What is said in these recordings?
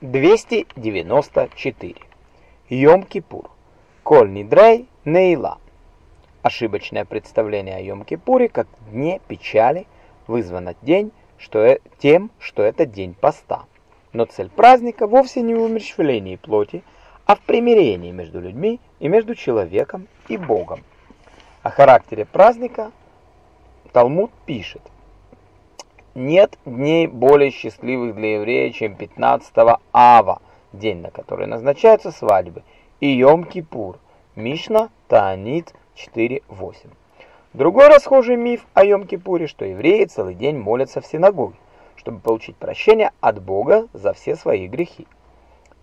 294. Йом-Кипур. Коль Нидрей Нейла. Ошибочное представление о Йом-Кипуре как дне печали вызвано день, что э, тем, что это день поста. Но цель праздника вовсе не в умерщвлении плоти, а в примирении между людьми и между человеком и Богом. О характере праздника Талмуд пишет – нет дней более счастливых для еврея, чем 15 ава, день, на который назначаются свадьбы, и Йом-Кипур. Мишна Таанит 4.8. Другой расхожий миф о Йом-Кипуре, что евреи целый день молятся в синагоге, чтобы получить прощение от Бога за все свои грехи.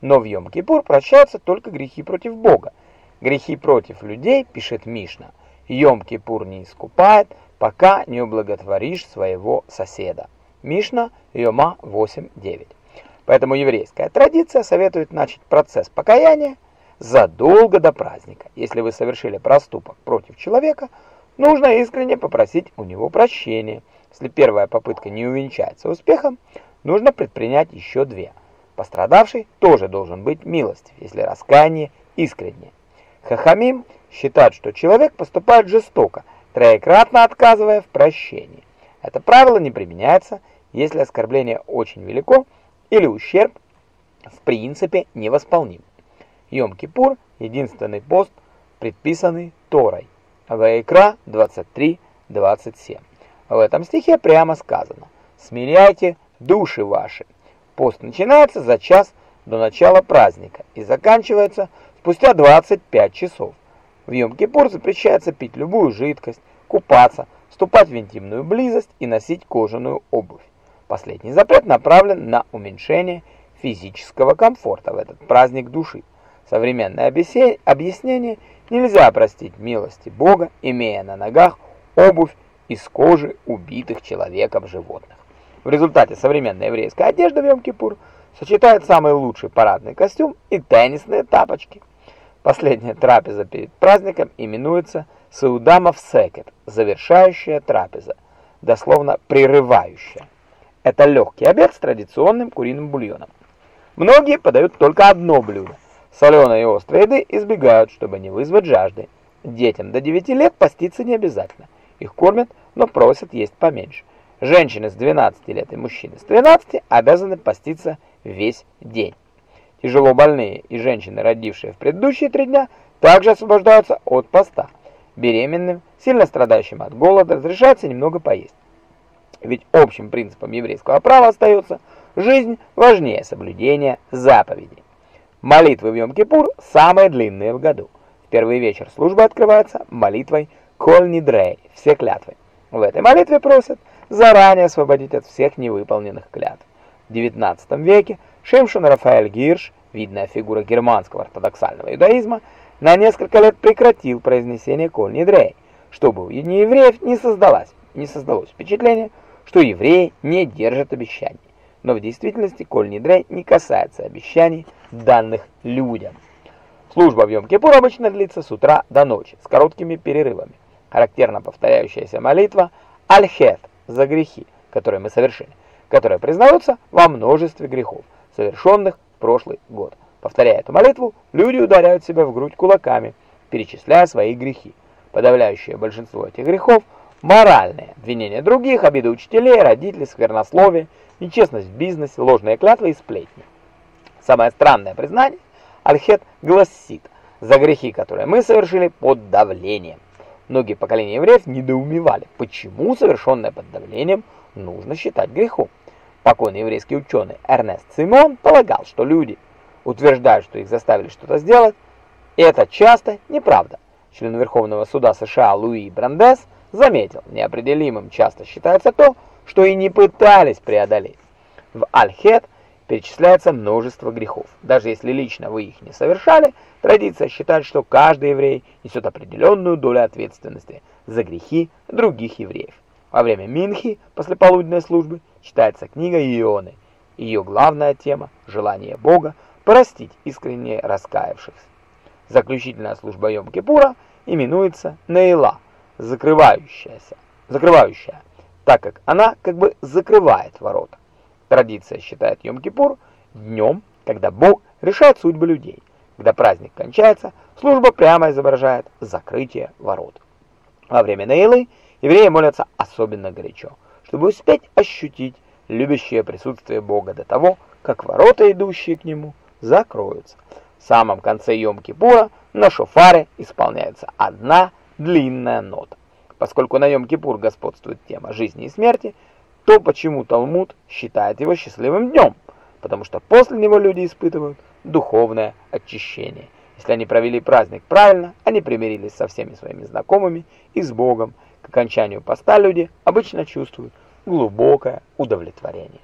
Но в Йом-Кипур прощаются только грехи против Бога. Грехи против людей, пишет Мишна, Йом-Кипур не искупает, пока не ублаготворишь своего соседа. Мишна, Йома 8.9. Поэтому еврейская традиция советует начать процесс покаяния задолго до праздника. Если вы совершили проступок против человека, нужно искренне попросить у него прощения. Если первая попытка не увенчается успехом, нужно предпринять еще две. Пострадавший тоже должен быть милостив, если раскаяние искреннее. Хахамим считают, что человек поступает жестоко, троекратно отказывая в прощении. Это правило не применяется, если оскорбление очень велико или ущерб в принципе невосполним. Йом-Кипур – единственный пост, предписанный Торой. Ваикра 23.27. В этом стихе прямо сказано «Смиряйте души ваши». Пост начинается за час до начала праздника и заканчивается спустя 25 часов. В Йом-Кипур запрещается пить любую жидкость, купаться, вступать в интимную близость и носить кожаную обувь. Последний запрет направлен на уменьшение физического комфорта в этот праздник души. Современное объяснение нельзя простить милости Бога, имея на ногах обувь из кожи убитых человеком животных. В результате современная еврейская одежда в Йом-Кипур сочетает самый лучший парадный костюм и теннисные тапочки. Последняя трапеза перед праздником именуется Саудамов Секет, завершающая трапеза, дословно прерывающая. Это легкий обед с традиционным куриным бульоном. Многие подают только одно блюдо. Соленые и острые еды избегают, чтобы не вызвать жажды. Детям до 9 лет поститься не обязательно. Их кормят, но просят есть поменьше. Женщины с 12 лет и мужчины с 13 обязаны поститься весь день. Тяжело больные и женщины, родившие в предыдущие три дня, также освобождаются от поста. Беременным, сильно страдающим от голода, разрешается немного поесть. Ведь общим принципом еврейского права остается жизнь важнее соблюдения заповедей. Молитвы в Йом-Кипур самые длинные в году. В первый вечер служба открывается молитвой «Коль Нидрей» – все клятвы. В этой молитве просят заранее освободить от всех невыполненных клятв. В XIX веке Шимшон Рафаэль Гирш, видная фигура германского ортодоксального иудаизма, на несколько лет прекратил произнесение «Коль Нидрей», чтобы у неевреев не создалось, не создалось впечатление, что евреи не держат обещаний. Но в действительности «Коль Нидрей» не касается обещаний, данных людям. Служба в Йом-Кипур обычно длится с утра до ночи, с короткими перерывами. Характерно повторяющаяся молитва «Аль-Хет» за грехи, которые мы совершили, которые признаются во множестве грехов совершенных в прошлый год. Повторяя эту молитву, люди ударяют себя в грудь кулаками, перечисляя свои грехи. Подавляющее большинство этих грехов – моральные, обвинения других, обиды учителей, родителей, сквернословие, нечестность в бизнесе, ложные клятвы и сплетни. Самое странное признание Альхет гласит за грехи, которые мы совершили под давлением. Многие поколения евреев недоумевали, почему совершенное под давлением нужно считать грехом. Покойный еврейский ученый Эрнест Симон полагал, что люди утверждают, что их заставили что-то сделать, и это часто неправда. Член Верховного суда США Луи Брандес заметил, неопределимым часто считается то, что и не пытались преодолеть. В Аль-Хет перечисляется множество грехов. Даже если лично вы их не совершали, традиция считает, что каждый еврей несет определенную долю ответственности за грехи других евреев. Во время Минхи, после полуденной службы, читается книга Ионы. Ее главная тема – желание Бога простить искренне раскаявшихся. Заключительная служба Йом-Кипура именуется Нейла, закрывающаяся, закрывающая, так как она как бы закрывает ворота. Традиция считает Йом-Кипур днем, когда Бог решает судьбы людей. Когда праздник кончается, служба прямо изображает закрытие ворот. Во время Нейлы евреи молятся особенно горячо, чтобы успеть ощутить любящее присутствие Бога до того, как ворота, идущие к Нему, закроются. В самом конце Йом-Кипура на шофаре исполняется одна длинная нота. Поскольку на Йом-Кипур господствует тема жизни и смерти, то почему Талмуд считает его счастливым днем? Потому что после него люди испытывают духовное очищение. Если они провели праздник правильно, они примирились со всеми своими знакомыми и с Богом. К окончанию поста люди обычно чувствуют глубокое удовлетворение.